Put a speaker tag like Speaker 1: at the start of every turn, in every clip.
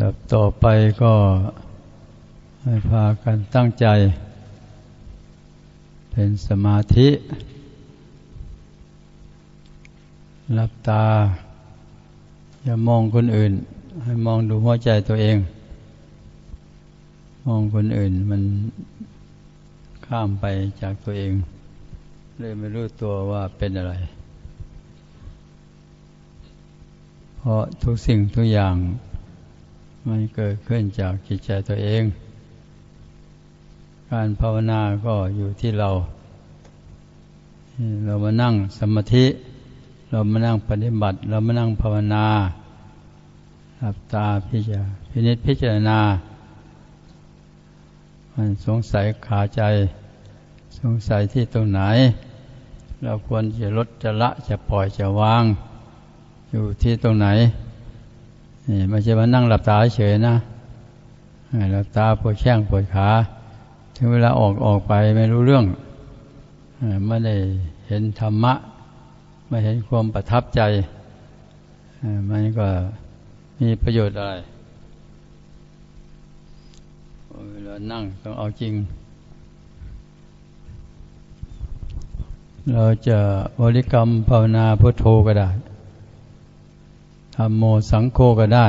Speaker 1: ดับต่อไปก็ให้พากันตั้งใจ เป็นสมาธิหลับตา อย่ามองคนอื่น ให้มองดูหัวใจตัวเอง มองคนอื่นมันข้ามไปจากตัวเอง เลยไม่รู้ตัวว่าเป็นอะไร เพราะทุกสิ่งทุกอย่าง มันเกิดขึ้นจากจิตใจตัวเอง การภาวนาก็อยู่ที่เรา เรามานั่งสมาธิ เรามานั่งปฏิบัติ เรามานั่งภาวนาหลับตาพิจารพินิจพิจารณา มันสงสัยขาใจ สงสัยที่ตรงไหน เราควรจะลดจะละจะปล่อยจะวาง อยู่ที่ตรงไหน นี่ไม่ใช่มานั่งหลับตาเฉยนะหลับตาปวดแข้งปวดขา ถึงเวลาออกออกไปไม่รู้เรื่องไม่ได้เห็นธรรมะ ไม่เห็นความประทับใจมันก็มีประโยชน์อะไรเวลานั่งต้องเอาจริง เราจะบริกรรมภาวนาพุทโธก็ได้ ธรรมโมสังโฆก็ได้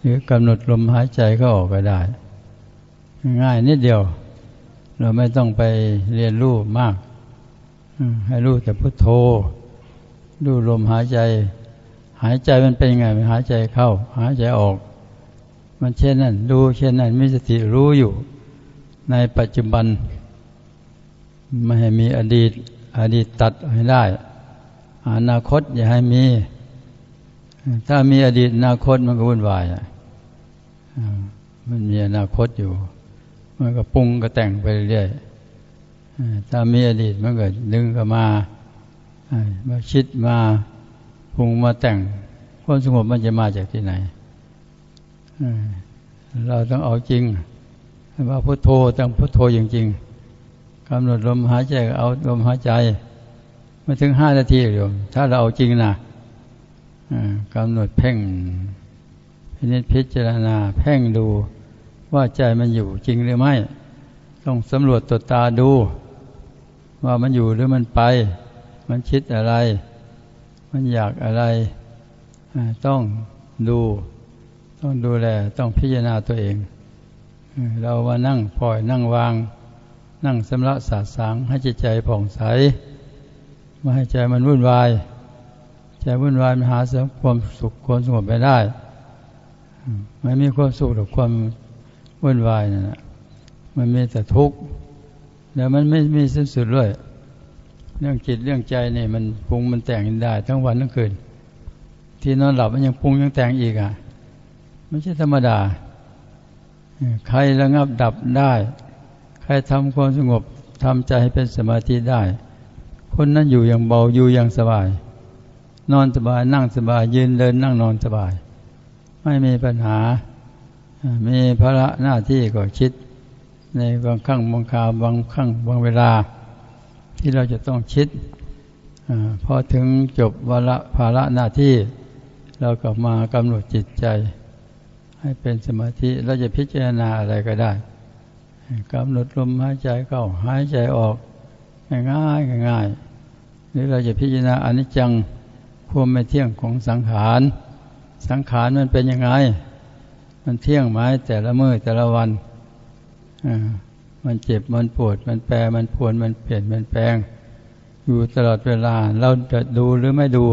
Speaker 1: หรือกำหนดลมหายใจก็ออกก็ได้ ง่ายนิดเดียว เราไม่ต้องไปเรียนรู้มาก ให้รู้แต่พุทโธดูลมหายใจ หายใจมันเป็นยังไงมันหายใจเข้า หายใจออก มันเช่นนั้น ดูเช่นนั้นมีสติรู้อยู่ ในปัจจุบัน ไม่ให้มีอดีต อดีตตัดให้ได้ อนาคตอย่าให้มี ถ้ามีอดีตอนาคตมันก็วุ่นวายมันมีอนาคตอยู่ มันก็ปรุงก็แต่งไปเรื่อยถ้ามีอดีตมันก็ดึงก็มามาคิดมาปรุงมาแต่งความสงบมันจะมาจากที่ไหนเราต้องเอาจริงว่าพุทโธต้องพุทโธจริงๆกำหนดลมหายใจเอาลมหายใจมาถึงห้านาทีเดียวถ้าเราเอาจริงนะ กำหนดเพ่งพินิจพิจารณาเพ่งดูว่าใจมันอยู่จริงหรือไม่ ต้องสำรวจตัวตาดู ว่ามันอยู่หรือมันไป มันคิดอะไร มันอยากอะไร ต้องดู ต้องดูแล ต้องพิจารณาตัวเอง เราว่านั่งปล่อยนั่งวาง นั่งสำระสาสางให้จิตใจผ่องใส ไม่ให้ใจมันวุ่นวาย ใจวุ่นวายมันหาเสริมความสุขความสงบไปได้ไม่มีความสุขหรือความวุ่นวายนั่นแหะมันมีแต่ทุกข์แล้วมันไม่มีสิ้นสุดด้วยเรื่องจิตเรื่องใจเนี่ยมันปรุงมันแต่งได้ ทั้งวันทั้งคืน ที่นอนหลับมันยังปรุงยังแต่งอีกอะไม่ใช่ธรรมดา ใครระงับดับได้ ใครทำความสงบทำใจให้เป็นสมาธิได้ คนนั้นอยู่อย่างเบาอยู่อย่างสบาย นอนสบายนั่งสบายยืนเดินนั่งนอนสบาย ไม่มีปัญหา มีภาระหน้าที่ก็คิด ในบางครั้งบางคราวบางครั้งบางเวลา ที่เราจะต้องคิดอพอถึงจบวาระภาระหน้าที่ เราก็มากำหนดจิตใจ ให้เป็นสมาธิเราจะพิจารณาอะไรก็ได้กำหนดลมหายใจเข้าหายใจออกง่ายง่ายหรือเราจะพิจารณาอนิจจัง ความไม่เที่ยงของสังขาร สังขารมันเป็นยังไง มันเที่ยงไหมแต่ละมือแต่ละวัน มันเจ็บ มันปวด มันแปร มันปวดมันเปลี่ยน มันแปลง อยู่ตลอดเวลา เราจะดูหรือไม่ดู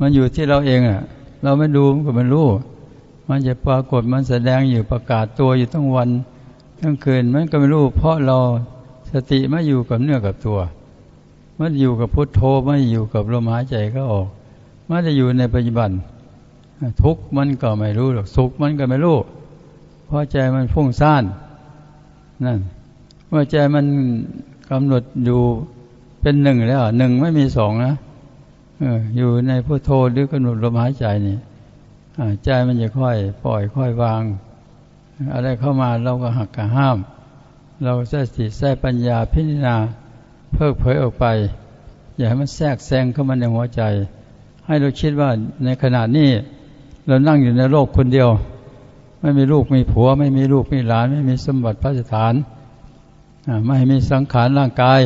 Speaker 1: มันอยู่ที่เราเองอะ เราไม่ดูมันก็มันรู้ มันจะปรากฏ มันแสดงอยู่ประกาศตัวอยู่ทั้งวัน ทั้งคืน มันก็ไม่รู้ เพราะเราสติไม่อยู่กับเนื้อกับตัว มันอยู่กับพุทโธไม่อยู่กับลมหายใจก็ออก มันจะอยู่ในปัจจุบัน ทุกมันก็ไม่รู้หรอกสุขมันก็ไม่รู้เพราะใจมันฟุ้งซ่านนั่นเมื่อใจมันกำหนดอยู่เป็นหนึ่งแล้วหนึ่งไม่มีสองนะอยู่ในพุทโธหรือกำหนดลมหายใจนี่ใจมันจะค่อย ปล่อยค่อยวาง อะไรเข้ามาเราก็หักกะห้าม เราใช้สติใช้ปัญญาพิจารณาเพิกเผยออกไป อย่าให้มันแทรกแซงเข้ามาในหัวใจ ให้เราคิดว่าในขณะนี้เรานั่งอยู่ในโลกคนเดียว ไม่มีลูกมีผัว ไม่มีลูกมีหลาน ไม่มีสมบัติพระสถานไม่มีสังขารร่างกาย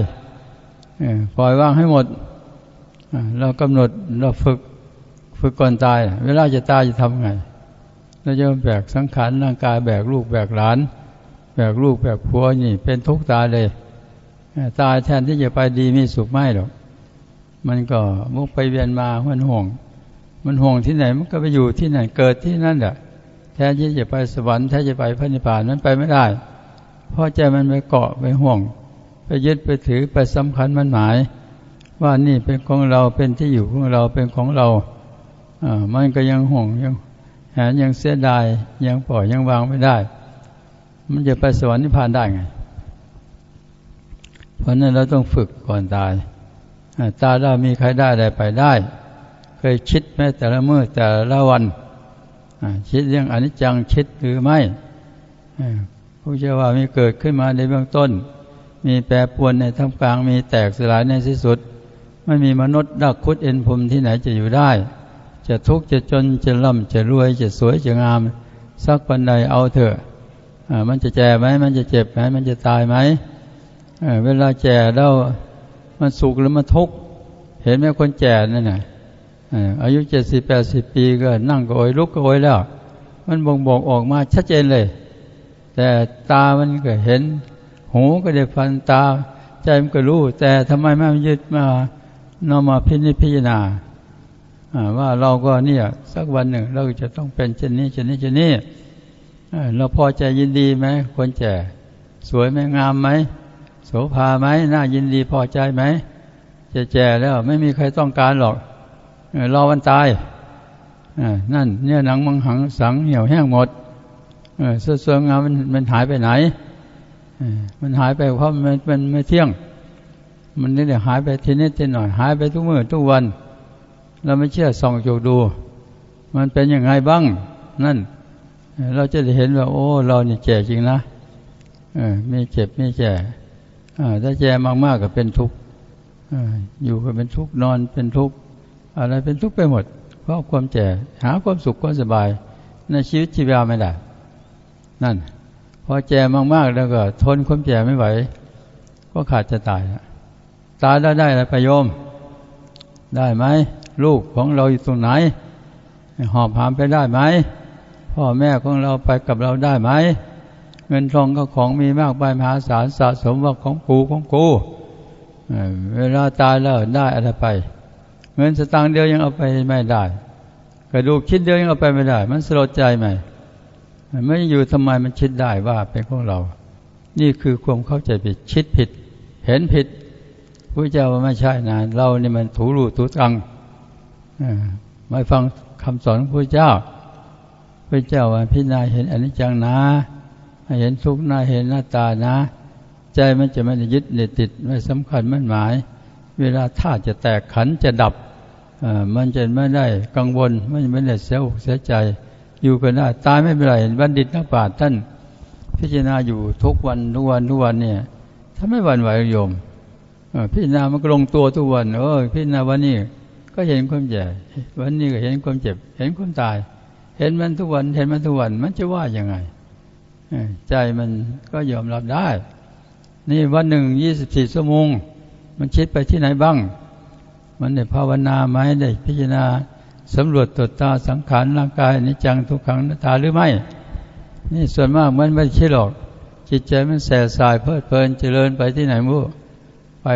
Speaker 1: ปล่อยว่างให้หมด เรากำหนดเราฝึกฝึกก่อนตาย เวลาจะตายจะทำไงเราจะแบกสังขารร่างกายแบกลูกแบกหลาน แบกลูกแบกผัวนี่ เป็นทุกข์ตายเลย ตายแทนที่จะไปดีมีสุขไม่หรอก มันก็มุกไปเวียนมามันห่วง มันห่วงที่ไหนมันก็ไปอยู่ที่ไหนเกิดที่นั่นแหละแทนที่จะไปสวรรค์แทนจะไปพระนิพพานนั้นไปไม่ได้เพราะใจมันไปเกาะไปห่วง ไปยึดไปถือไปสำคัญมันหมาย ว่านี่เป็นของเราเป็นที่อยู่ของเราเป็นของเราอ่ามันก็ยังห่วงยังแหนยังเสียดายยังปล่อยยังวางไม่ได้ มันจะไปสวรรค์นิพพานได้ไง เพราะนั้นเราต้องฝึกก่อนตาย ตาได้มีใครได้ได้ไปได้ เคยคิดไหมแต่ละมือแต่ละวันคิดเรื่องอนิจจังคิดหรือไม่ผู้เชื่อว่ามีเกิดขึ้นมาในเบื้องต้น มีแปรปวนในท่ามกลางมีแตกสลายในที่สุดไม่มีมนุษย์ดักคุดเอ็นพรมที่ไหนจะอยู่ได้ จะทุกข์จะจนจะร่ำจะรวยจะสวยจะงาม สักวันใดเอาเถอะมันจะแก่ไหมมันจะเจ็บไหมมันจะตายไหมเวลาแก่แล้ว มันสุขหรือมันทุกข์เห็นไหมคนแก่นั่นน่ะอายุเจ็ดสิบแปดสิบปีก็นั่งก็โอยลุกก็โอยแล้ว มันบ่งบอกออกมาชัดเจนเลย แต่ตามันก็เห็น หูก็ได้ฟันตา ใจมันก็รู้ แต่ทำไมไม่ยึดมานำมาพิจิพิจารณาว่าเราก็เนี่ยสักวันหนึ่ง เราจะต้องเป็นเช่นนี้เช่นนี้เช่นนี้เราพอใจยินดีไหมคนแก่สวยไหมงามไหม ภาไหมน่ายินดีพอใจไหมจะแก่แล้วไม่มีใครต้องการหรอกรอวันตายนั่นเนี่ยหนังมังหังสังเหี่ยวแห้งหมดเสื้อเสื้องามมันมันหายไปไหนมันหายไปเพราะมันมันไม่เที่ยง มันนี่เดี๋ยวหายไปทีนิดทีหน่อย หายไปทุกมือทุกวัน เราไม่เชื่อส่องจูดู มันเป็นยังไงบ้าง นั่น เราจะได้เห็นว่า โอ้ เรานี่แก่จริงนะเออม่เจ็บม่แก่ ถ้าแก่มากๆก็เป็นทุกข์อยู่ก็เป็นทุกข์นอนเป็นทุกข์อะไรเป็นทุกข์ไปหมด เพราะความแก่หาความสุขความสบาย ในชีวิตชีวิตไม่ได้ นั่น พอแก่มากๆแล้วก็ ทนความแก่ไม่ไหว ก็ขาดจะตายตายได้ได้อะไรประโยม ได้ไหมลูกของเราอยู่ตรงไหน หอบหามไปได้ไหมพ่อแม่ของเราไปกับเราได้ไหม เงินทองก็ของมีมากไปมหาศาลสะสมว่าของกูของกูเวลาตายแล้วได้อะไรไป เงินสตางค์เดียวยังเอาไปไม่ได้กระดูกชิ้นเดียวยังเอาไปไม่ได้ มันสลดใจไหมไม่อยู่ทำไมมันคิดได้ว่าเป็นของเรา นี่คือความเข้าใจผิดคิดผิด เห็นผิดพระเจ้าว่าไม่ใช่นะเรานี่มันถูรูถูตังไม่ฟังคำสอนของพระเจ้าพระเจ้าว่าพิจารณาเห็นอนิจจังนะ เห็นทุกข์นะเห็นหน้าตานะ ใจมันจะไม่ได้ยึดเนติดไม่สำคัญมั่นหมาย เวลาธาตุจะแตกขันจะดับมันจะไม่ได้กังวลไม่ไม่ได้เสียอกเสียใจ อยู่กันได้ตายไม่เป็นไรบัณฑิตนักปราชญ์ท่านพิจารณาอยู่ทุกวันทุกวันทุกวันเนี่ยถ้าไม่หวั่นไหวโยมพิจารณามันก็ลงตัวทุกวันเออพิจารณาวันนี้ก็เห็นความแก่วันนี้ก็เห็นความเจ็บ เห็นความตาย เห็นมันทุกวัน เห็นมันทุกวัน มันจะว่ายังไง ใจมันก็ยอมรับได้ นี่วันหนึ่งยี่สิบสี่ชั่วโมง มันคิดไปที่ไหนบ้าง มันได้ภาวนาไหมได้พิจารณาสำรวจตรวจตาสังขารร่างกายนิจังทุกขังนัตาหรือไม่ นี่ส่วนมากมันไม่คิดหรอก จิตใจมันแสบสายเพลิดเพลินเจริญไปที่ไหนมู่ไป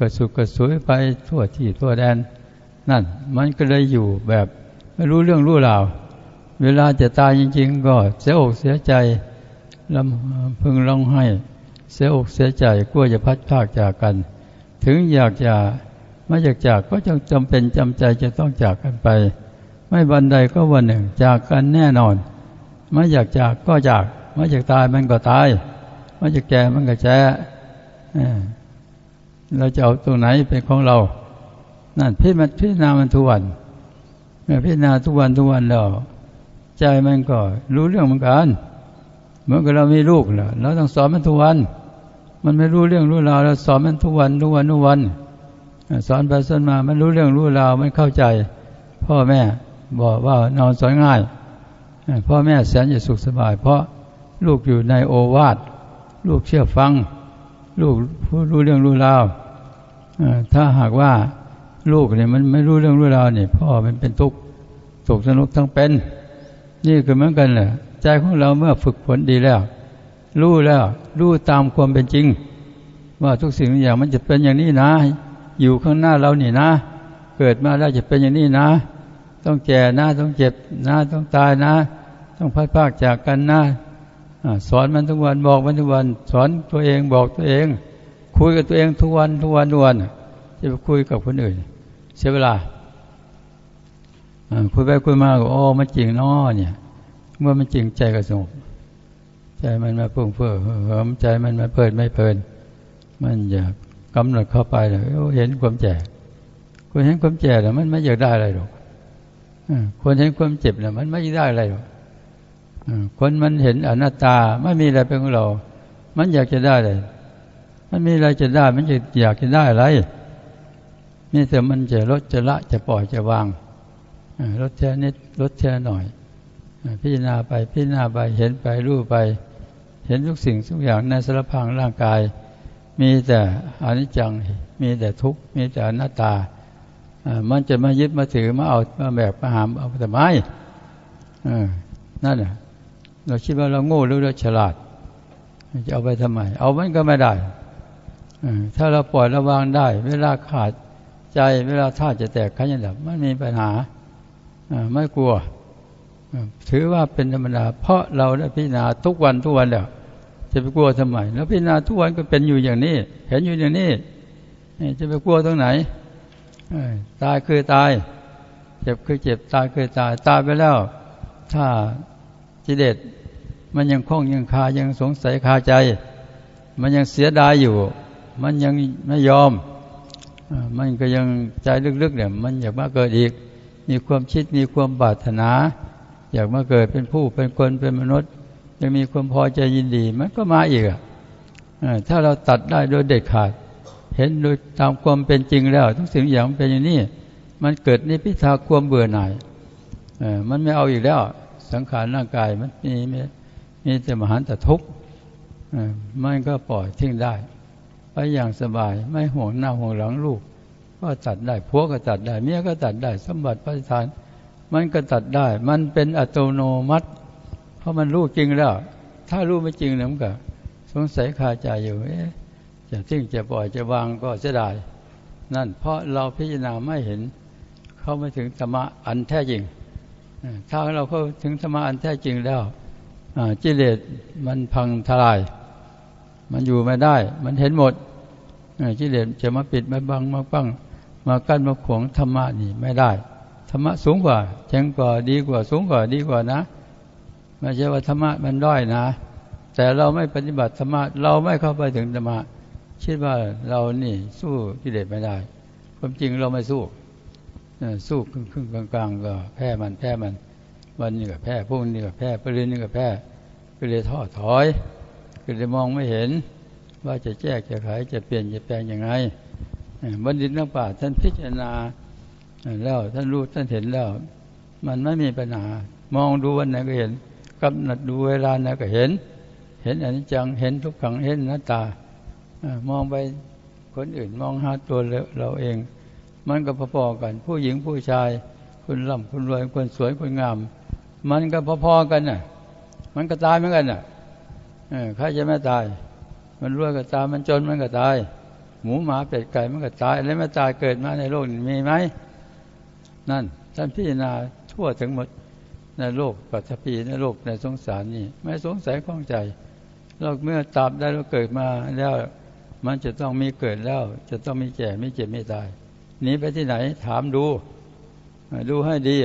Speaker 1: กระสุกกระสุยไปทั่วที่ทั่วแดน นั่น มันก็เลยอยู่แบบไม่รู้เรื่องรู้ราว เวลาจะตายจริง ๆ ก็เสียอกเสียใจลำพึงร้องไห้ เสียอกเสียใจกลัวจะพัดพากจากกัน ถึงอยากจะไม่อยากจากก็จงจำเป็นจำใจจะต้องจากกันไป ไม่วันใดก็วันหนึ่ง จากกันแน่นอน ไม่อยากจากก็จาก ไม่อยากตายมันก็ตาย ไม่อยากแก่มันก็แก่เราจะเอาตรงไหนเป็นของเรา นั่นพิมันพิจารณามันทุกวันเมื่อพิจารณาทุกวันทุกวันแล้ว ใจมันก็รู้เรื่องเหมือนกัน เหมือนกับเรามีลูกแล้วเราต้องสอนมันทุกวัน มันไม่รู้เรื่องรู้ราวเราสอนมันทุกวันทุกวันทุกวัน สอนไปสอนมา มันรู้เรื่องรู้ราวมันเข้าใจ พ่อแม่บอกว่านอนสอนง่าย พ่อแม่แสนจะสุขสบาย เพราะลูกอยู่ในโอวาทลูกเชื่อฟัง ลูกรู้เรื่องรู้ราวถ้าหากว่าลูกเนี่ยมันไม่รู้เรื่องรู้ราวเนี่ยพ่อมันเป็นทุกข์ตกสนุกทั้งเป็น นี่คือเหมือนกันแหละใจของเราเมื่อฝึกฝนดีแล้ว รู้แล้ว รู้ตามความเป็นจริง ว่าทุกสิ่งทุกอย่างมันจะเป็นอย่างนี้นะ อยู่ข้างหน้าเรานี่นะ เกิดมาแล้วจะเป็นอย่างนี้นะ ต้องแก่นะ ต้องเจ็บนะ ต้องตายนะ ต้องพัดพากจากกันนะสอนมันทุกวันบอกมันทุกวัน สอนตัวเองบอกตัวเอง คุยกับตัวเองทุกวันทุกวันทุกวันจะไปคุยกับคนอื่น เสียเวลา คุยไปคุยมาก็โอ้มันจริงนาะเนี่ย เมื่อมันจริงใจก็สงบใจมันมาพุ่งเฟื่อเหิมใจมันมาเปิดไม่เพลินมันอยากกำหนดเข้าไปเลยเห็นความแก่คนเห็นความแก่แล้วมันไม่อยากได้อะไรหรอกคนเห็นความเจ็บแล้วมันไม่ได้อะไรหรอกคนมันเห็นอนัตตาไม่มีอะไรเป็นของเรา มันอยากจะได้เลยมันมีอะไรจะได้ มันจะอยากจะได้อะไรนี่แต่มันจะลดจะละจะปล่อยจะวาง ลดแค่นิดลดแค่หน่อย พิจารณาไปพิจารณาไปเห็นไปรู้ไป เห็นทุกสิ่งทุกอย่างในสารพังร่างกาย มีแต่อนิจจังมีแต่ทุกข์มีแต่อนัตตา มันจะมายึดมาถือมาเอามาแบกมาหามเอาแต่ไม้นั่นแหละเราคิดว่าเราโง่หรือเราฉลาด จะเอาไปทำไม เอามันก็ไม่ได้ถ้าเราปล่อยระวางได้ เวลาขาดใจเวลาท่าจะแตกขันยันดับไม่มีปัญหา ไม่กลัว ถือว่าเป็นธรรมดา เพราะเราได้พิจารณาทุกวันทุกวันแล้ว จะไปกลัวทำไม แล้วพิจารณาทุกวันก็เป็นอยู่อย่างนี้ เห็นอยู่อย่างนี้ จะไปกลัวตรงไหน ตายคือตาย เจ็บคือเจ็บ ตายคือตาย ตายไปแล้ว ถ้าจิเดชมันยังคล้องยังคา ยังสงสัยคาใจ มันยังเสียดายอยู่ มันยังไม่ยอม มันก็ยังใจลึกๆเนี่ย มันอยากมาเกิดอีก มีความคิดมีความบาถนา อยากมาเกิดเป็นผู้เป็นคนเป็นมนุษย์ยังมีความพอใจยินดีมันก็มาอีกอะถ้าเราตัดได้โดยเด็ดขาด เห็นโดยตามความเป็นจริงแล้ว ทุกสิ่งอย่างเป็นอย่างนี้ มันเกิดในพิธาความเบื่อหน่ายมันไม่เอาอีกแล้ว สังขารร่างกายมันมีมีแต่มหันตทุกข์มันก็ปล่อยทิ้งได้ ไปอย่างสบายไม่ห่วงหน้าห่วงหลังลูก ก็ตัดได้ผัวก็ตัดได้ เมียก็ตัดได้ สมบัติพระทาน มันก็ตัดได้ มันเป็นอัตโนมัติ เพราะมันรู้จริงแล้ว ถ้ารู้ไม่จริงเนี่ยมันก็ สงสัยคาใจอยู่เอ๊ะจะทิ้งจะปล่อยจะวางก็เสียดายนั่นเพราะเราพิจารณาไม่เห็น เข้าไม่ถึงธรรมะอันแท้จริง ถ้าเราเข้าถึงธรรมะอันแท้จริงแล้วจิเลสมันพังทลาย มันอยู่ไม่ได้ มันเห็นหมดจิเลสจะมาปิดมาบังมาปั้ง มากั้นมาขวงธรรมะนี่ไม่ได้ธรรมะสูงกว่าเจ๋งกว่าดีกว่า สูงกว่าดีกว่านะไม่ใช่ว่าธรรมะมันด้อยนะ แต่เราไม่ปฏิบัติธรรมะเราไม่เข้าไปถึงธรรมะคิดว่าเรานี่สู้กิเลสไม่ได้ ความจริงเราไม่สู้สู้ครึ่งครึ่งกลางๆก็แพ้มันแพ้มัน วันนี้ก็แพ้พรุ่งนี้ก็แพ้ปรืนนี้ก็แพ้ก็เลยท้อถอยก็เลยมองไม่เห็น ว่าจะแก้จะขายจะเปลี่ยนจะแปลงยังไง บัณฑิตนักปราชญ์ท่านพิจารณาแล้วท่านรู้ท่านเห็นแล้ว มันไม่มีปัญหามองดูวันไหนก็เห็นกำหนดดูเวลาไหนก็เห็น เห็นอนิจจังเห็นทุกขังเห็นหน้าตามองไปคนอื่นมองหาตัวเราเอง มันก็พอๆกัน ผู้หญิงผู้ชายคนร่ำคนรวยคนสวยคนงาม มันก็พอๆกันน่ะ มันก็ตายเหมือนกันน่ะใครจะไม่ตาย มันรวยก็ตายมันจนมันก็ตาย หมูหมาเป็ดไก่มันก็ตายอะไรไม่ตายเกิดมาในโลกนี้มีไหม นั่นท่านพิจารณาทั่วถึงหมดในโลกปัจจุบันในโลกในสงสารนี่ ไม่สงสัยข้องใจเราเมื่อตาบได้เราเกิดมาแล้วมันจะต้องมีเกิดแล้ว จะต้องมีแก่ไม่เจ็บไม่ตายหนีไปที่ไหนถามดู ดูให้ดี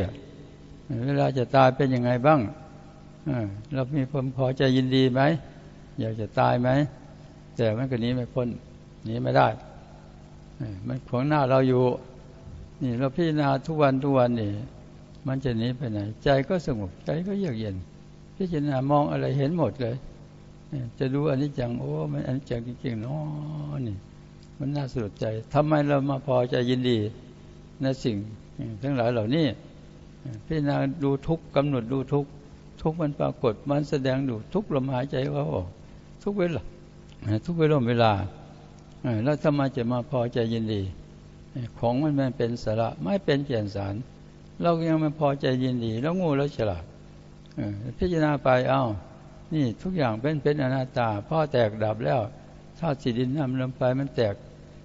Speaker 1: เวลาจะตายเป็นยังไงบ้างเรามีความพอใจยินดีไหมอยากจะตายไหมแต่มันก็นี้ไม่พ้น หนีไม่ได้ มันขวางหน้าเราอยู่ นี่เราพิจารณาทุกวันทุกวันนี่ มันจะหนีไปไหน ใจก็สงบใจก็เยือกเย็น พิจารณามองอะไรเห็นหมดเลย จะดูอันนี้จังโอ้ มันอันนี้จังจริงๆเนาะนี่ มันน่าสลดใจทำไมเรามาพอใจยินดีในสิ่งทั้งหลายเหล่านี้พิจารณาดูทุกกำหนดดูทุกทุกมันปรากฏมันแสดงดูทุกลมหายใจเขาออกทุกเวลาทุกเวลาเวลา แล้วทำไมจะมาพอใจยินดี ของมันมันเป็นสาระไม่เป็นแก่ยนสาร เรายังไม่พอใจยินดี แล้วงูแล้วฉลาดพิจารณาไปเอา้า นี่ทุกอย่างเป็นเป็นอนัตตาพ่อแตกดับแล้วธาตุสีดินน้ำลมไฟมันแตก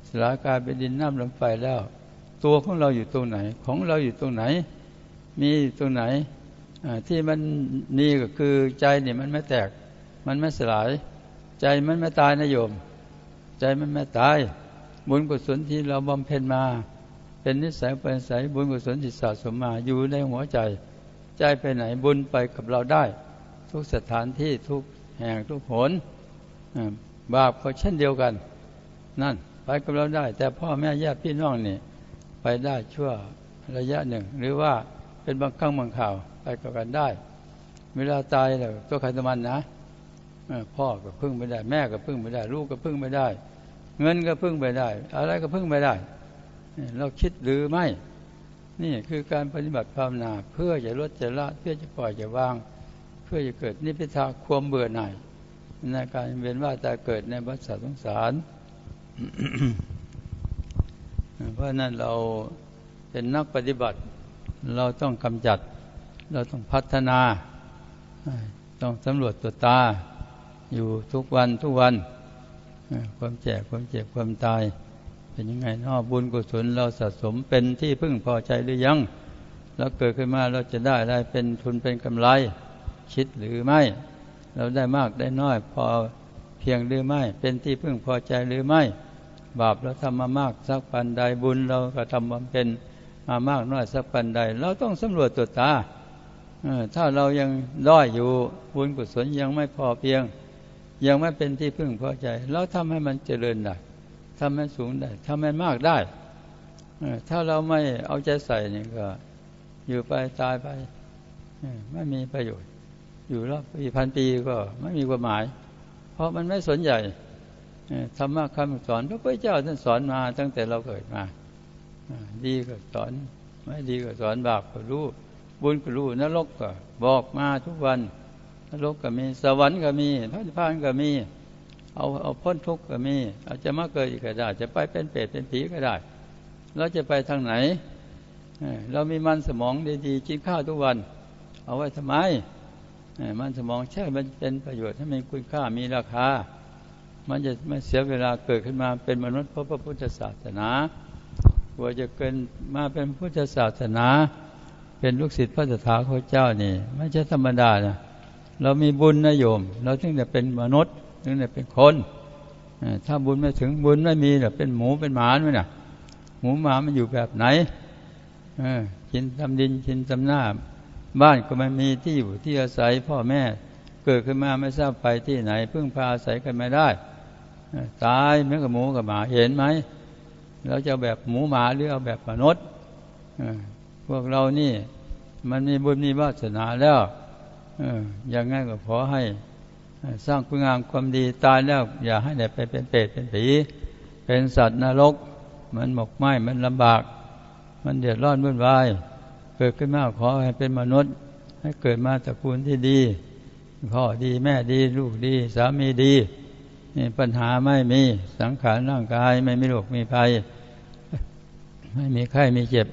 Speaker 1: สลายกายเป็นดินน้ำลมไฟแล้ว ตัวของเราอยู่ตรงไหน ของเราอยู่ตรงไหน มีตรงไหนที่มันนี่ก็คือใจนี่มันไม่แตก มันไม่สลาย ใจมันไม่ตายนะโยม ใจมันไม่ตาย บุญกุศลที่เราบำเพ็ญมา เป็นนิสัยเป็นสัยบุญกุศลที่สะสมมาอยู่ในหัวใจ ใจไปไหนบุญไปกับเราได้ ทุกสถานที่ทุกแห่งทุกหนบาปก็เช่นเดียวกัน นั่นไปกับเราได้ แต่พ่อแม่ญาติพี่น้องนี่ไปได้ชั่วระยะหนึ่ง หรือว่าเป็นบางครั้งบางข่าวไปกับกันได้ เวลาตายแล้วตัวใครตัวมันนะพ่อก็พึ่งไม่ได้ แม่ก็พึ่งไม่ได้ ลูกก็พึ่งไม่ได้ เงินก็พึ่งไม่ได้ อะไรก็พึ่งไม่ได้ เราคิดหรือไม่ นี่คือการปฏิบัติภาวนาเพื่อจะลดจะละเพื่อจะปล่อยจะวาง เพื่อจะเกิดนิพพิทาความเบื่อหน่ายในการเวียนว่าแต่เกิดในวัฏสงสารเพราะนั้นเราเป็นนักปฏิบัติ เราต้องกำจัด เราต้องพัฒนา ต้องสำรวจตัวตา อยู่ทุกวันทุกวัน ความแก่ความเจ็บความตาย เป็นยังไงนอบุญกุศลเราสะสมเป็นที่พึ่งพอใจหรือยังแล้วเกิดขึ้นมาเราจะได้อะได้เป็นทุนเป็นกำไร คิดหรือไม่ เราได้มากได้น้อย พอเพียงหรือไม่ เป็นที่พึ่งพอใจหรือไม่ บาปเราทำมามากสักปันใดบุญเราก็ทำบำเพ็ญมามากน้อยสักปันใด เราต้องสำรวจตัวตาถ้าเรายังด้อยอยู่บุญกุศลยังไม่พอเพียง ยังไม่เป็นที่พึ่งพอใจเราทำให้มันเจริญได้ทำให้สูงได้ทำให้มากได้ถ้าเราไม่เอาใจใส่นี่ก็ อยู่ไปตายไปไม่มีประโยชน์ อยู่รอบปีพันปีก็ไม่มีความหมาย เพราะมันไม่สนใจธรรมะคำสอนพระพุทธเจ้าท่านสอนมาตั้งแต่เราเกิดมาดีก็สอน ไม่ดีก็สอนบาปก็รู้ บุญก็รู้นรกก็บอกมาทุกวัน นรกก็มี สวรรค์ก็มีพระนิพพานก็มี เอาเอาพ้นทุกข์ก็มี อาจจะมาเกิดอีกก็ได้ จะไปเป็นเปรตเป็นผีก็ได้ เราจะไปทางไหน เรามีมันสมองดีๆกินข้าวทุกวัน เอาไว้ทำไม มันสมองใช่มันเป็นประโยชน์ให้มันคุณค่ามีราคา มันจะไม่เสียเวลาเกิดขึ้นมาเป็นมนุษย์เพราะพระพุทธศาสนากว่าจะเกินมาเป็นพุทธศาสนา เป็นลูกศิษย์พระสถาคตเจ้านี่ ไม่ใช่ธรรมดานะ เรามีบุญนะโยม เราถึงจะเป็นมนุษย์ถึงจะเป็นคนถ้าบุญไม่ถึงบุญไม่มีเน่ยเป็นหมูเป็นหมาไหมน่ะ หมูหมามันอยู่แบบไหนกินตำดินกินตำหน้า บ้านก็ไม่มีที่อยู่ที่อาศัยพ่อแม่ เกิดขึ้นมาไม่ทราบไปที่ไหน พึ่งพาอาศัยกันไม่ได้ตายเหมือนกับหมูกับหมาเห็นไหมเราจะแบบหมูหมาหรือเอาแบบมนุษย์พวกเรานี่ มันมีบุญมีวาสนาแล้ว อย่างงั้นก็ขอให้สร้างคุณงามความดีตายแล้ว อย่าให้ได้ไปเป็นเปรตเป็นผี เป็นสัตว์นรก มันหมกไหมมันลำบาก มันเดือดร้อนวุ่นวาย เกิดขึ้นมาขอให้เป็นมนุษย์ ให้เกิดมาตระกูลที่ดีพ่อดีแม่ดี ลูกดี สามีดีนี่ปัญหาไม่มีสังขารร่างกาย ไม่มีโรคมีภัย ไม่มีไข้มีเจ็บ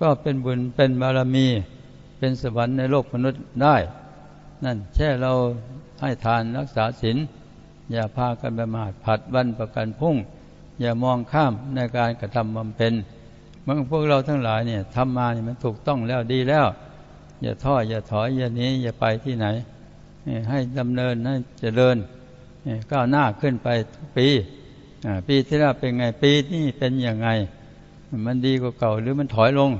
Speaker 1: ก็เป็นบุญเป็นบารมี เป็นสวรรค์ในโลกมนุษย์ได้ นั่นแค่เราให้ทานรักษาศีลอย่าพากันประมาทผัดวันประกันพุ่ง อย่ามองข้ามในการกระทำบำเพ็ญเมื่อพวกเราทั้งหลายเนี่ยทำมาเนี่ยมันถูกต้องแล้วดีแล้ว อย่าท้ออย่าถอยอย่านี้อย่าไปที่ไหน ให้ดำเนินให้เจริญก้าวหน้าขึ้นไปทุกปีปีที่แล้วเป็นไงปีนี้เป็นยังไง มันดีกว่าเก่าหรือมันถอยลง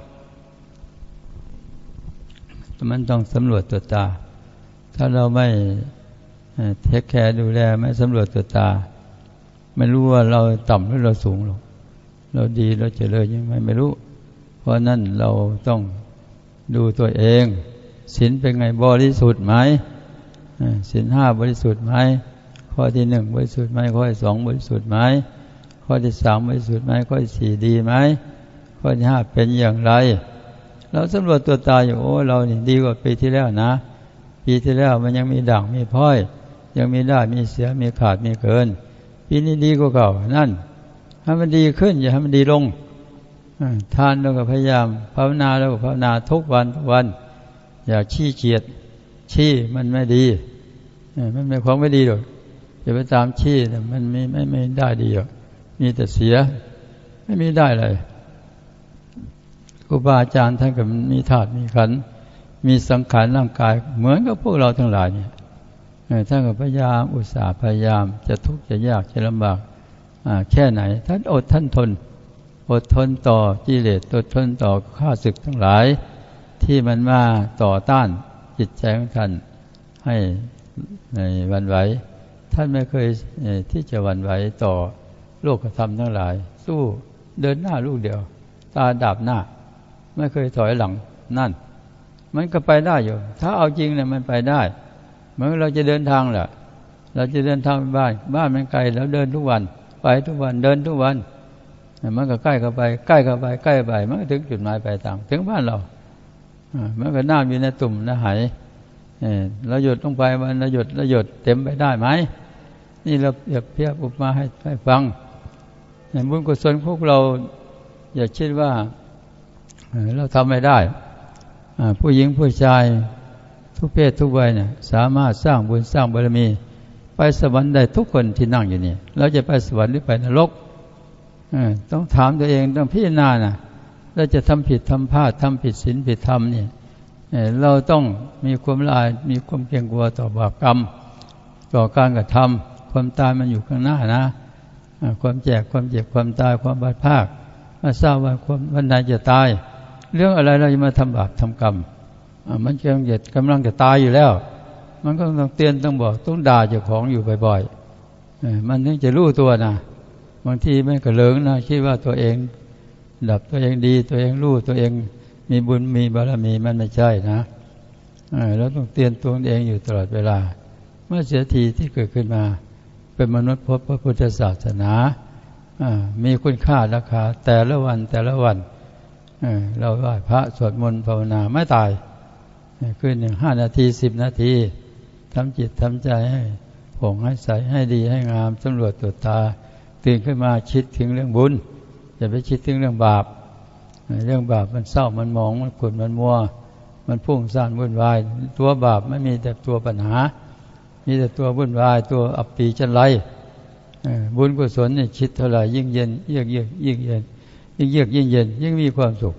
Speaker 1: มันต้องสำรวจตัวตา ถ้าเราไม่เทคแคร์ดูแลไม่สำรวจตัวตา ไม่รู้ว่าเราต่ำหรือเราสูงหรอกเราดีเราเจริญยังไงไม่รู้ เพราะนั่นเราต้องดูตัวเองศีลเป็นไงบริสุทธิ์ไหมศีลห้าบริสุทธิ์ไหมข้อที่หนึ่งบริสุทธิ์ไหมข้อที่สองบริสุทธิ์ไหมข้อที่สามบริสุทธิ์ไหมข้อที่สี่ดีไหมข้อที่ห้าเป็นอย่างไร เราสำรวจตัวตาอยู่โอ้เรานี่ดีกว่าปีที่แล้วนะ ปีที่แล้วมันยังมีด่างมีพ้อย ยังมีได้มีเสียมีขาดมีเกิน ปีนี้ดีกว่าเก่านั่นให้มันดีขึ้น อย่าให้มันดีลงทานเราก็พยายามภาวนาเราก็ภาวนาทุกวันทุกวัน อย่าชี้เกียดชี้มันไม่ดีมันเป็นของไม่ดีหรอกอย่าไปตามชี้มันไม่ไม่ไม่ได้ดีหรอกมีแต่เสีย ไม่มีได้เลยครูบาอาจารย์ท่านก็มีธาตุมีขัน มีสังขารร่างกาย เหมือนกับพวกเราทั้งหลายเนี่ยท่านก็พยายามอุตส่าห์พยายาม จะทุกข์จะยากจะลำบากแค่ไหน ท่านอดท่านทน อดทนต่อกิเลสอดทนต่อข้าศึกทั้งหลาย ที่มันมาต่อต้านจิตใจของท่านให้ในวันไหว ท่านไม่เคยที่จะวันไหวต่อโลกธรรมทั้งหลาย สู้เดินหน้าลูกเดียว ตาดับหน้า ไม่เคยถอยหลังนั่น มันก็ไปได้อยู่ ถ้าเอาจริงเนี่ยมันไปได้เหมือนเราจะเดินทางแหละเราจะเดินทางไปบ้าน บ้านมันไกลแล้วเดินทุกวัน ไปทุกวันเดินทุกวันมันก็ใกล้เข้าไป ใกล้เข้าไปใกล้ไปมันก็ถึงจุดหมายปลายทางถึงบ้านเรามันก็น้ำอยู่ในตุ่มในหายเราหยุดลงไปมันเราหยุดเราหยุดเต็มไปได้ไหมนี่เราเปรียบเทียบอุปมาให้ให้ฟังบุญกุศลพวกเราอย่าคิดว่าเราทำไม่ได้ ผู้หญิงผู้ชายทุกเพศทุกวัยเนี่ยสามารถสร้างบุญสร้างบารมี ไปสวรรค์ได้ทุกคนที่นั่งอยู่นี่เราจะไปสวรรค์หรือไปนรกต้องถามตัวเองต้องพิจารณานะเราจะทำผิดทำพลาดทำผิดศีลผิดธรรมนี่เราต้องมีความละอายมีความเกรงกลัวต่อบาปกรรม ต่อการกระทำความตายมันอยู่ข้างหน้านะ ความแจกความเจ็บความตายความบาดภาคมาทราบว่าความวันใดจะตาย เรื่องอะไรเราจะมาทำบาปทำกรรมมันกำลังจะกำลังจะตายอยู่แล้ว มันก็ต้องเตือนต้องบอกต้องด่าเจ้าของอยู่บ่อยๆมันถึงจะรู้ตัวนะบางทีไม่กระเลิงนะคิดว่าตัวเอง ดับตัวเองดี ตัวเองรู้ตัวเองมีบุญมีบารมีมันไม่ใช่นะเราต้องเตือนตัวเองอยู่ตลอดเวลา เมื่อเสียทีที่เกิดขึ้นมา เป็นมนุษย์พบพระพุทธศาสนามีคุณค่าราคาแต่ละวันแต่ละวัน เราไหว้พระสวดมนต์ภาวนาไม่ตายคือหนึ่งห้านาทีสิบนาทีทำจิตทำใจให้ผ่องให้ใสให้ดีให้งามสำรวจตัวจตา ตื่นขึ้นมาคิดถึงเรื่องบุญอย่าไปคิดถึงเรื่องบาป เรื่องบาปมันเศร้ามันมองมันขุ่นมันมัว มันพุ่งซ่านวุ่นวาย ตัวบาปไม่มีแต่ตัวปัญหา มีแต่ตัววุ่นวายตัวอับปีจันไรบุญกุศลเนี่ยคิดเท่าไหร่ยิ่งเย็นยิ่งเยือกยิ่งเย็น ยิ่งเยือกยิ่งเย็น ยิ่งมีความสุข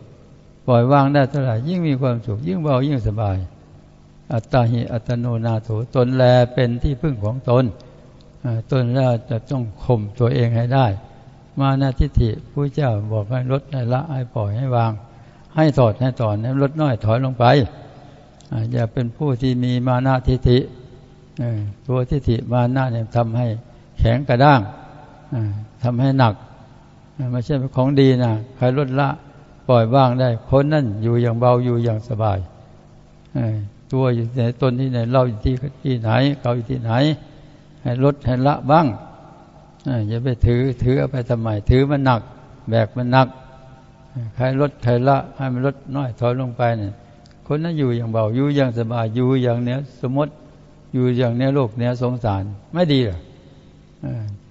Speaker 1: ปล่อยวางได้เท่าไหร่ยิ่งมีความสุข ยิ่งเบายิ่งสบาย อัตตาหิอัตโนนาโถตนแลเป็นที่พึ่งของตนตนแล้วจะต้องข่มตัวเองให้ได้ มานาทิฏฐิผู้เจ้าบอกให้ลดให้ละให้ปล่อยให้วาง ให้ถอดให้ถอนให้ลดน้อยถอยลงไปอย่าเป็นผู้ที่มีมานาทิฏฐิตัวทิฏฐิมานาเนี่ยทำให้แข็งกระด้างทำให้หนัก ไม่ใช่ของดีนะใครลดละปล่อยว่างได้คนนั่นอยู่อย่างเบาอยู่อย่างสบายตัวอยู่ในตนที่ไหนเราอยู่ที่ที่ไหนเขาอยู่ที่ไหน ให้ลดให้ละบ้างอย่าไปถือถือเอาไปทำไมถือมันหนัก แบกมันหนักใครลดใครละให้มันลดน้อยถอยลงไปเนี่ยคนนั้นอยู่อย่างเบาอยู่อย่างสบายอยู่อย่างเนี้ยสมมติอยู่อย่างเนี้ยโลกเนี้ยสงสารไม่ดีหรอ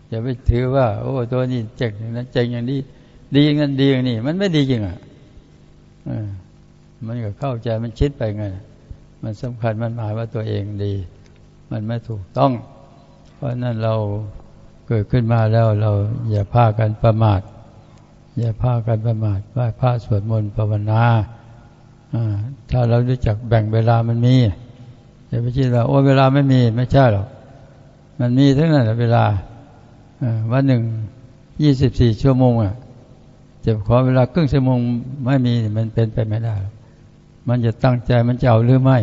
Speaker 1: อย่าไปถือว่า โอ้ ตัวนี้เจ๋งอย่างนั้นเจ๋งอย่างนี้ ดีอย่างนั้นดีอย่างนี้ มันไม่ดีจริงอะมันก็เข้าใจมันคิดไปไงมันสำคัญมันหมายว่าตัวเองดี มันไม่ถูกต้อง เพราะนั้นเราเกิดขึ้นมาแล้วเราอย่าพากันประมาท อย่าพากันประมาทไหว้พระสวดมนต์ภาวนาถ้าเรารู้จักแบ่งเวลามันมีอย่าไปคิดว่าโอ้เวลาไม่มีไม่ใช่หรอกมันมีทั้งนั้นเวลา วันหนึ่งยี่สิบสี่ชั่วโมงอะจะขอเวลาครึ่งชั่วโมงไม่มีมันเป็นไปไม่ได้ มันจะตั้งใจมันจะเอาหรือไม่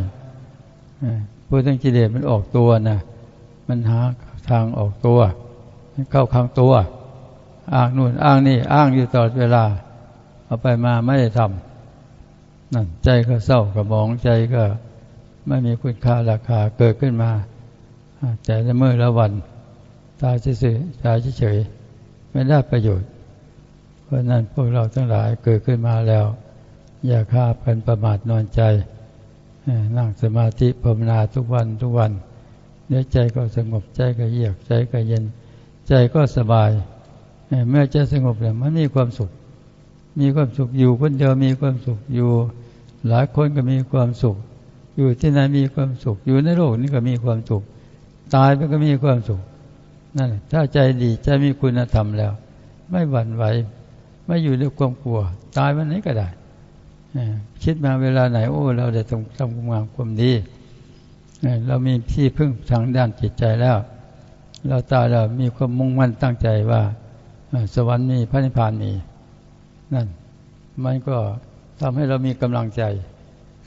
Speaker 1: ผู้ทั้งกิเลสมันออกตัวนะมันหาทางออกตัว เข้าข้างตัว อ้างนู่นอ้างนี่อ้างอยู่ตลอดเวลา เอาไปมาไม่ได้ทำนั่นใจก็เศร้ากระมองใจก็ไม่มีคุณค่าราคาเกิดขึ้นมาใจละเมื่อละวัน ตายเฉยๆตายเฉยๆไม่ได้ประโยชน์ เพราะนั้นพวกเราทั้งหลายเกิดขึ้นมาแล้ว อย่าฆ่าเป็นประมาทนอนใจนั่งสมาธิภาวนาทุกวันทุกวันเนื้อใจก็สงบใจก็เยือกใจก็เย็น ใจก็สบายเมื่อใจสงบแล้วมันมีความสุข มีความสุขอยู่คนเดียวมีความสุขอยู่ หลายคนก็มีความสุข อยู่ที่ไหนมีความสุข อยู่ในโลกนี้ก็มีความสุข ตายไปก็มีความสุข นั่นถ้าใจดีใจมีคุณธรรมแล้ว ไม่หวั่นไหว ไม่อยู่ในความกลัว ตายวันนี้ก็ได้คิดมาเวลาไหน โอ้ เราได้ทำทำงามความดีเรามีที่พึ่งทางด้านจิตใจแล้ว เราตายเรามีความมุ่งมั่นตั้งใจว่า สวรรค์มีพระนิพพานมี นั่น มันก็ทำให้เรามีกำลังใจ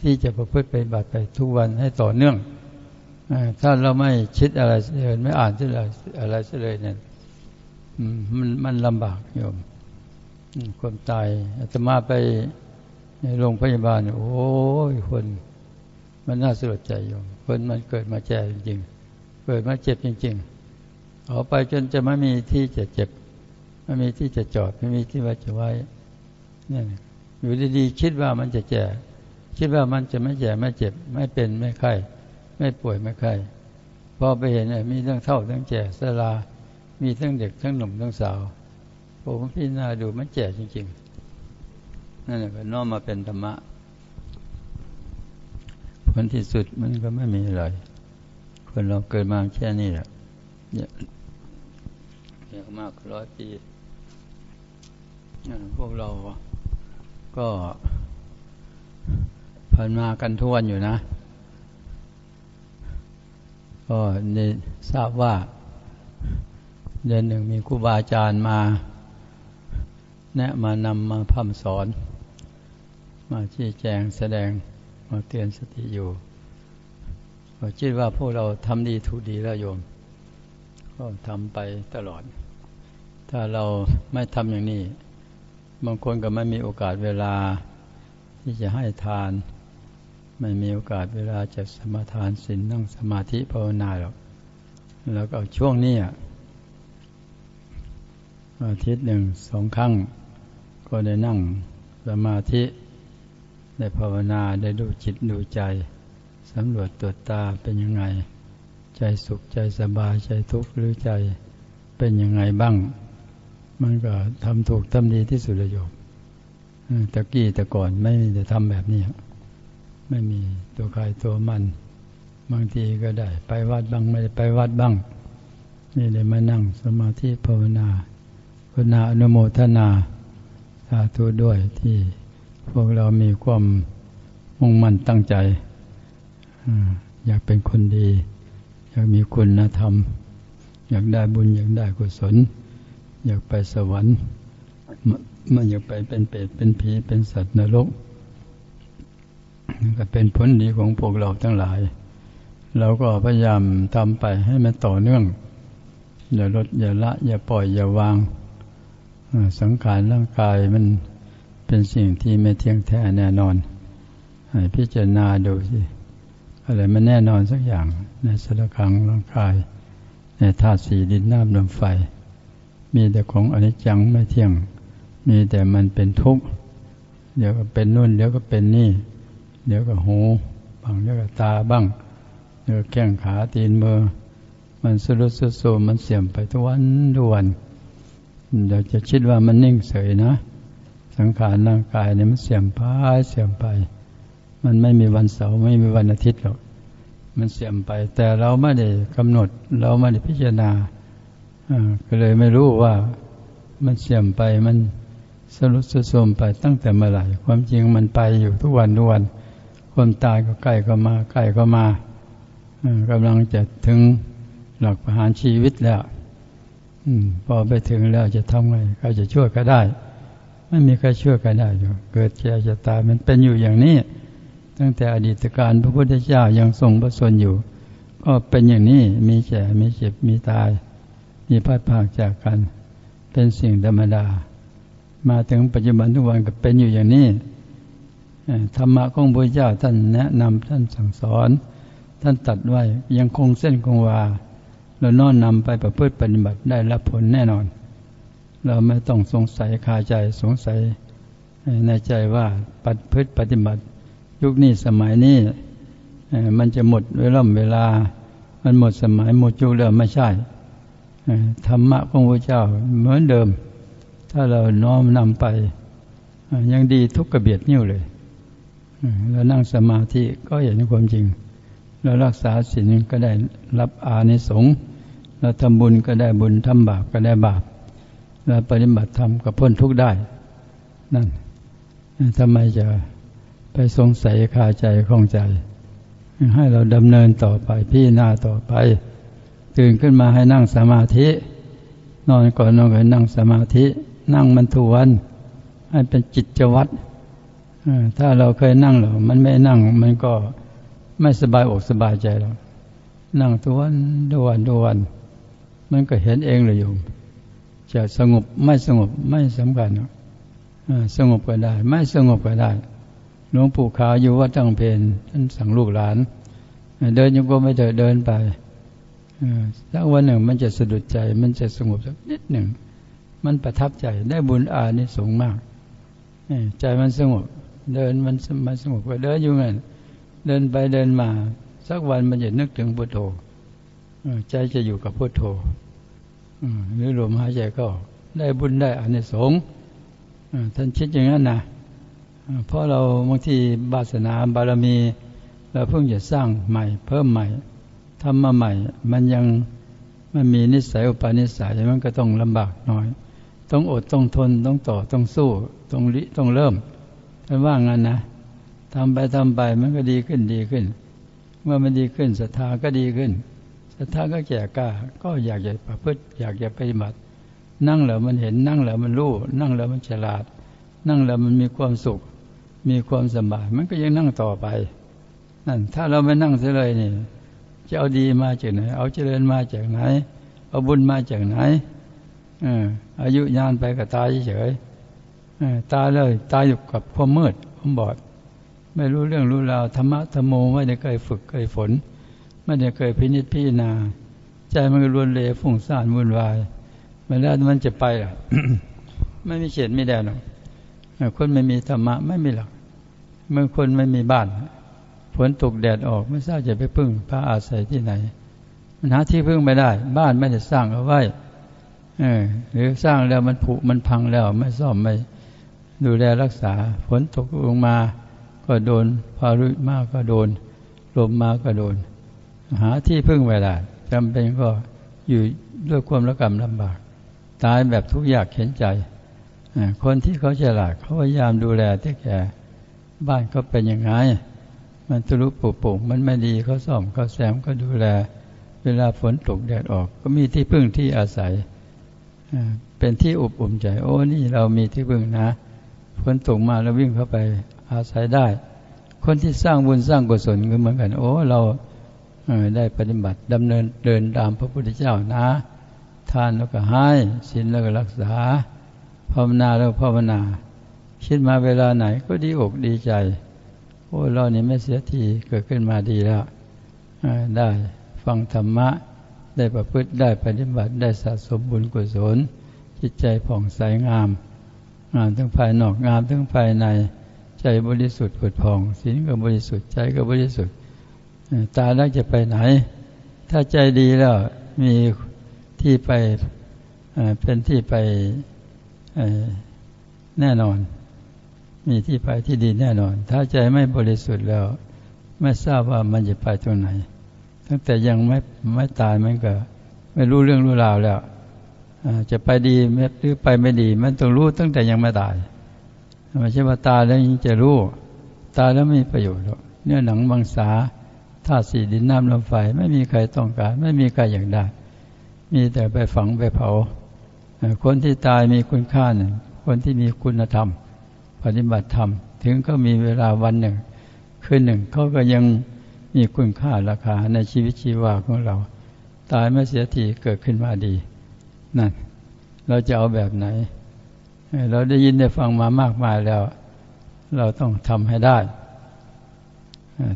Speaker 1: ที่จะประพฤติไปบัติไปทุกวันให้ต่อเนื่อง ถ้าเราไม่คิดอะไรเลยไม่อ่านอะไรอะไรเลยเนี่ยมันมันลำบากโยมความตายอาตมาไปในโรงพยาบาล โอ้ยคน มันน่าสลดใจโยมคนมันเกิดมาแก่จริง ๆ เกิดมาเจ็บจริง ๆ เอาไปจนจะไม่มีที่จะเจ็บ ไม่มีที่จะจอด ไม่มีที่ว่าจะไว้เนี่ยอยู่ดีๆคิดว่ามันจะแก่คิดว่ามันจะไม่แก่ไม่เจ็บ ไม่เป็นไม่ไข้ ไม่ป่วยไม่ไข้พอไปเห็นมีทั้งเท่าทั้งแก่สลา มีทั้งเด็กทั้งหนุ่มทั้งสาวผมพี่นาดูมันแก่จริงๆ นั่นแหละก็น้อมมาเป็นธรรมะผลที่สุดมันก็ไม่มีอะไร คนเราเกิดมาแค่นี้แหละเนี่ยเยอะมากร้อยปีพวกเราก็ผ่านมากันทวนอยู่นะ ก็ในทราบว่า เดือนหนึ่งมีครูบาอาจารย์มา แนะมานำมาพัฒสอน มาชี้แจงแสดงมาเตือนสติอยู่ก็คิดว่าพวกเราทำดีถูกดีแล้วโยม ก็ทำไปตลอด ถ้าเราไม่ทำอย่างนี้ บางคนก็ไม่มีโอกาสเวลาที่จะให้ทาน ไม่มีโอกาสเวลาจะสมาทานศีลนั่งสมาธิภาวนาหรอก แล้วก็ช่วงนี้อาทิตย์หนึ่งสองครั้ง ก็ได้นั่งสมาธิ ได้ภาวนาได้ดูจิตดูใจสำรวจตรวจตาเป็นยังไง ใจสุขใจสบายใจทุกข์หรือใจเป็นยังไงบ้าง มันก็ทำถูกทำดีที่สุดเลยโยมตะกี้แต่ก่อนไม่จะทำแบบนี้ ไม่มีตัวใครตัวมัน บางทีก็ได้ ไปวัดบ้างไม่ได้ไปวัดบ้าง นี่เลยมานั่งสมาธิภาวนาภาวนาอนุโมทนาสาธุด้วยที่พวกเรามีความมุ่งมั่นตั้งใจ อยากเป็นคนดี อยากมีคุณธรรม อยากได้บุญ อยากได้กุศล อยากไปสวรรค์ มันอยากไปเป็นเปรตเป็นผีเป็นสัตว์นรก ก็เป็นผลดีของพวกเราทั้งหลาย เราก็พยายามทำไปให้มันต่อเนื่อง อย่าลดอย่าละ อย่าปล่อยอย่าวาง สังขารร่างกายมันเป็นสิ่งที่ไม่เที่ยงแท้แน่นอนให้พิจารณาดูสิอะไรมันแน่นอนสักอย่างในสารคังร่างกาย ในธาตุสี่ดินน้ำลมไฟ มีแต่ของอนิจจังไม่เที่ยง มีแต่มันเป็นทุกข์เดี๋ยวก็เป็นนู่นเดี๋ยวก็เป็นนี่ เดี๋ยวก็หูบางเดี๋ยวก็ตาบ้างเดี๋ยวแข้งขาตีนมือ มันสุดสุดโมันเสื่อมไปทุกวันทุกวันเดี๋ยวจะคิดว่ามันนิ่งเฉยนะ สังขารร่างกายเนี่ยมันเสื่อมไปเสื่อมไป มันไม่มีวันเสาร์ไม่มีวันอาทิตย์หรอกมันเสื่อมไป แต่เราไม่ได้กำหนด เราไม่ได้พิจารณาก็เลยไม่รู้ว่ามันเสื่อมไปมันสรุปสุดโทมไปตั้งแต่เมื่อไหร่ ความจริงมันไปอยู่ทุกวันทุกวัน คนตายก็ใกล้ก็มาใกล้ก็มากำลังจะถึงหลักประหารชีวิตแล้วพอไปถึงแล้วจะทำไงใครจะช่วยก็ได้ ไม่มีใครช่วยก็ได้อยู่ เกิดแก่จะตายมันเป็นอยู่อย่างนี้ ตั้งแต่อดีตการพระพุทธเจ้ายังทรงประสนอยู่ ก็เป็นอย่างนี้มีแก่มีเจ็บมีตาย มีพัดพากจากกัน เป็นสิ่งธรรมดา มาถึงปัจจุบันทุกวันก็เป็นอยู่อย่างนี้ ธรรมะของพระเจ้าท่านแนะนำท่านสั่งสอน ท่านตัดไว้ยังคงเส้นคงวาเราน้อมนำไปประพฤติปฏิบัติได้รับผลแน่นอน เราไม่ต้องสงสัยคาใจสงสัยในใจว่าปฏิพฤติปฏิบัติ ยุคนี้สมัยนี้มันจะหมดเวลาเวลา มันหมดสมัยหมดยุคแล้วไม่ใช่ธรรมะของพระเจ้าเหมือนเดิม ถ้าเราน้อมนำไปยังดีทุกกระเบียดนิ้วเลย เรานั่งสมาธิก็เห็นความจริง เรารักษาศีลก็ได้รับอานิสงส์เราทำบุญก็ได้บุญทำบาปก็ได้บาปเราปฏิบัติธรรมก็พ้นทุกข์ได้ นั่นทำไมจะไปสงสัยคาใจข้องใจ ให้เราดำเนินต่อไปพี่น้าต่อไป ตื่นขึ้นมาให้นั่งสมาธิ นอนก่อนนอนก็นั่งสมาธิ นั่งมันทุวัน ให้เป็นจิตวัตร ถ้าเราเคยนั่งหรอมันไม่นั่ง มันก็ไม่สบายอกสบายใจหรอกนั่งทุวันทุวันทุวัน มันก็เห็นเองเลยโยมจะสงบไม่สงบไม่สำคัญสงบก็ได้ ไม่สงบก็ได้หลวงปู่ขาวอยู่วัดตั้งเพนท่านสั่งลูกหลาน เดินยังก็ไม่เดินเดินไปสักวันหนึ่งมันจะสะดุดใจ มันจะสงบสักนิดหนึ่ง มันประทับใจได้บุญอานิสงส์มาก ใจมันสงบ เดินมันมันสงบก็เดินอยู่งั้นเดินไปเดินมา สักวันมันจะนึกถึงพุทโธใจจะอยู่กับพุทโธหรือลมหายใจก็ ได้บุญได้อานิสงส์ท่านคิดอย่างนั้นนะเพราะเราบางทีบาสนาบารมี เราเพิ่งจะสร้างใหม่ เพิ่มใหม่ทำมาใหม่ มันยังมันมีนิสัยอุปนิสัยมันก็ต้องลำบากน้อย ต้องอดต้องทนต้องต่อต้องสู้ ต้องริต้องเริ่ม ท่านว่างั้นนะทำไปทำไปมันก็ดีขึ้นดีขึ้น เมื่อมันดีขึ้นศรัทธาก็ดีขึ้นศรัทธาก็แก่กล้า ก็อยากจะประพฤติอยากจะปฏิบัติ นั่งแล้วมันเห็นนั่งแล้วมันรู้ นั่งแล้วมันฉลาด นั่งแล้วมันมีความสุข มีความสบายมันก็ยังนั่งต่อไปนั่นถ้าเราไม่นั่งเสียเลยนี่จะเอาดีมาจากไหน เอาเจริญมาจากไหน เอาบุญมาจากไหนอายุยานไปก็ตายเฉย ตายเลย ตายอยู่กับความมืดความบอด ไม่รู้เรื่องรู้ราวธรรมะธรรมโมไม่ได้เคยฝึกเคยฝน ไม่ได้เคยพินิจพิจารณา ใจมันก็รวนเลฟุ้งซ่านวุ่นวายมันแล้วมันจะไปอะไม่มีเฉดไม่แดนหรอกคนไม่มีธรรมะไม่มีหลักเมื่อคนไม่มีบ้านฝนตกแดดออกไม่ทราบจะไปพึ่งพระอาศัยที่ไหน มันหาที่พึ่งไม่ได้ บ้านไม่ได้สร้างเอาไว้หรือสร้างแล้วมันผุมันพังแล้วไม่ซ่อมไม่ ดูแลรักษา ฝนตกลงมาก็โดนพายุมากก็โดน ลมมาก็โดน หาที่พึ่งไม่ได้จำเป็นก็อยู่ด้วยความระกำลำบาก ตายแบบทุกอยากเห็นใจ คนที่เขาฉลาดเขาพยายามดูแลที่แก่บ้านเขาเป็นยังไง มันทะลุปุโป่งมันไม่ดีเขาซ่อมเขาแซมก็ดูแล เวลาฝนตกแดดออก ก็มีที่พึ่งที่อาศัย เป็นที่อบอุ่นใจ โอ้นี่เรามีที่พึ่งนะ ฝนตกมาเราวิ่งเข้าไปอาศัยได้ คนที่สร้างบุญสร้างกุศลก็เหมือนกัน โอ้เราได้ปฏิบัติดำเนินเดินตามพระพุทธเจ้านะ ทานแล้วก็ให้ศีลแล้วก็รักษาภาวนาแล้วภาวนาคิดมาเวลาไหนก็ดีอกดีใจ โอ้เรานี่ไม่เสียทีเกิดขึ้นมาดีแล้วได้ฟังธรรมะ ได้ประพฤติได้ปฏิบัติได้สะสมบุญกุศล จิตใจผ่องใสงาม งามทั้งภายนอกงามทั้งภายใน ใจบริสุทธิ์ผุดผ่องศีลก็บริสุทธิ์ใจก็บริสุทธิ์ตาแล้วจะไปไหน ถ้าใจดีแล้วมีที่ไปเป็นที่ไปแน่นอน มีที่ไปที่ดีแน่นอน ถ้าใจไม่บริสุทธิ์แล้ว ไม่ทราบว่ามันจะไปตรงไหน ตั้งแต่ยังไม่ไม่ตายมันก็ ไม่รู้เรื่องรู้ราวแล้ว จะไปดีหรือไปไม่ดี มันต้องรู้ตั้งแต่ยังไม่ตายไม่ใช่ว่าตายแล้วยังจะรู้ ตายแล้วไม่มีประโยชน์หรอกเนื้อหนังบางสาธาตุสี่ดินน้ำลมไฟ ไม่มีใครต้องการ ไม่มีใครอยากได้ มีแต่ไปฝังไปเผา คนที่ตายมีคุณค่าหนึ่งคนที่มีคุณธรรม ปฏิบัติธรรม ถึงก็มีเวลาวันหนึ่ง คืนหนึ่งเขาก็ยังมีคุณค่าราคาในชีวิตชีวาของเรา ตายไม่เสียทีเกิดขึ้นมาดี นั่นเราจะเอาแบบไหน เราได้ยินได้ฟังมามากมายแล้ว เราต้องทำให้ได้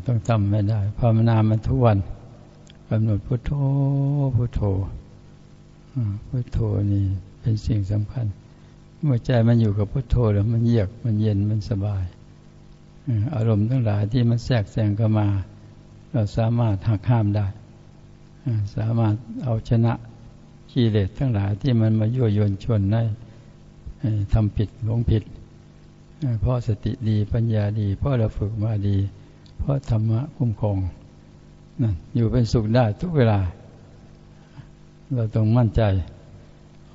Speaker 1: ต้องทำให้ได้ภาวนามันทุกวันกำหนดพุทโธพุทโธพุทโธนี่เป็นสิ่งสำคัญ เมื่อใจมันอยู่กับพุทโธแล้วมันเยือกมันเย็นมันสบาย อารมณ์ทั้งหลายที่มันแทรกแซงเข้ามา เราสามารถหักห้ามได้ สามารถเอาชนะ กิเลสทั้งหลายที่มันมายั่วยวนชวนได้ทำผิดหลงผิด เพราะสติดีปัญญาดี เพราะเราฝึกมาดี เพราะธรรมะคุ้มครองนั่นอยู่เป็นสุขได้ทุกเวลา เราต้องมั่นใจ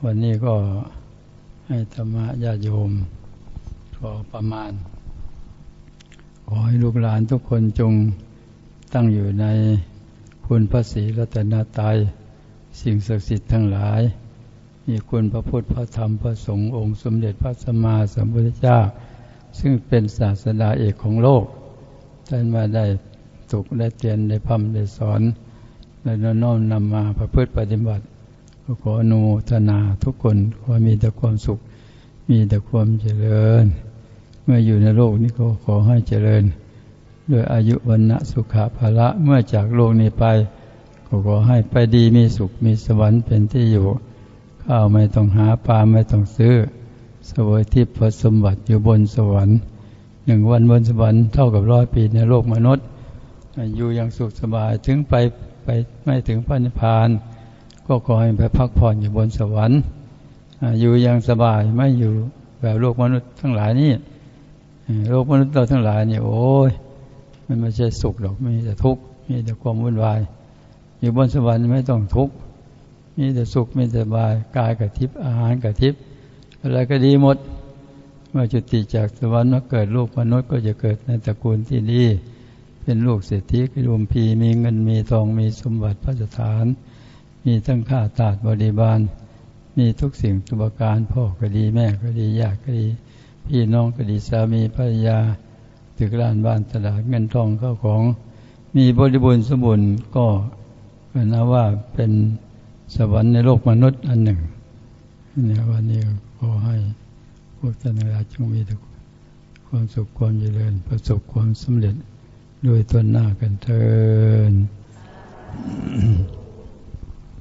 Speaker 1: วันนี้ก็ให้ธรรมะญาโยมพอประมาณ ขอให้ลูกหลานทุกคนจงตั้งอยู่ในคุณพระศรีรัตนตรัย สิ่งศักดิ์สิทธิ์ทั้งหลาย มีคุณพระพุทธพระธรรมพระสงฆ์องค์ สมเด็จพระสัมมาสัมพุทธเจ้า ซึ่งเป็นศาสดาเอกของโลก ท่านมาได้ตุกได้เตียนได้พัมได้สอนและน้อมนำมาประพฤติปฏิบัติขออนุโมทนาทุกคนขอมีแต่ความสุข มีแต่ความเจริญ เมื่ออยู่ในโลกนี้ก็ขอให้เจริญ ด้วยอายุวันณะสุขภาละเมื่อจากโลกนี้ไป ขอให้ไปดีมีสุขมีสวรรค์เป็นที่อยู่ ข้าวไม่ต้องหาปลาไม่ต้องซื้อสวยทิพสมบัติอยู่บนสวรรค์หนึ่งวันบนสวรรค์เท่ากับร้อยปีในโลกมนุษย์ อยู่อย่างสุขสบายถึงไปไปไม่ถึงพระนิพพาน ก็ขอให้ไปพักผ่อนอยู่บนสวรรค์อยู่อย่างสบายไม่อยู่แบบโลกมนุษย์ทั้งหลายนี่โลกมนุษย์เราทั้งหลายนี่โอ้ยมันไม่ใช่สุขหรอกมีแต่ทุกข์มีแต่ความวุ่นวาย อยู่บนสวรรค์ไม่ต้องทุกข์มีแต่สุขมีแต่บายกายกับทิพย์อาหารกับทิพย์อะไรก็ดีหมด เมื่อจุติจากสวรรค์มาเกิดลูกมนุษย์ก็จะเกิดในตระกูลที่ดีเป็นลูกเศรษฐีกรวมพีมีเงินมีทองมีสมบัติพระสถาน มีทั้งข้าตาดบริบาล มีทุกสิ่งทุกประการพ่อก็ดีแม่ก็ดีญาติก็ดี พี่น้องก็ดีสามีภรรยาตึกร้านบ้านตลาดเงินทองเข้าของ มีบริบูรณ์สมบูรณ์ก็ นะว่าเป็นสวรรค์ในโลกมนุษย์อันหนึ่งเนี่ยวันนี้ขอให้พวกท่านทั้งหลายจงมีแต่ความสุขความเจริญ ประสบความสำเร็จด้วยตนหน้ากันเถิด